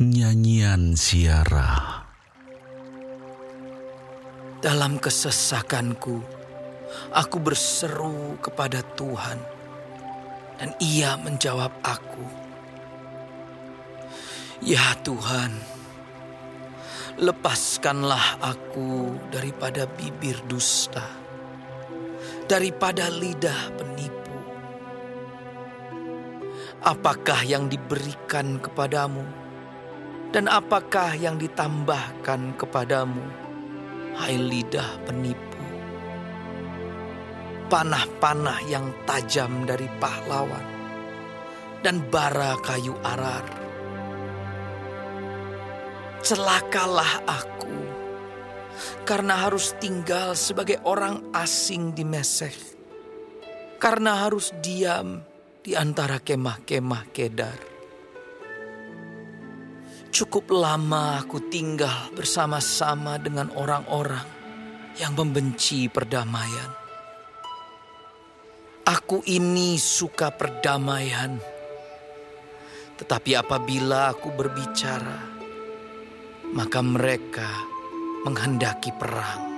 Nyanyian Siara Dalam kesesakanku, aku berseru kepada Tuhan, dan Ia menjawab aku. Ya Tuhan, lepaskanlah aku daripada bibir dusta, daripada lidah penipu. Apakah yang diberikan kepadamu, dan apakah yang ditambahkan kepadamu, hai lidah penipu? Panah-panah yang tajam dari pahlawan, dan bara kayu arar. Celakalah aku, karena harus tinggal sebagai orang asing di Mesek, karena harus diam di antara kemah-kemah Kedar. Cukup lama aku tinggal bersama-sama dengan orang-orang yang membenci perdamaian. Aku ini suka perdamaian, tetapi apabila aku berbicara, maka mereka menghendaki perang.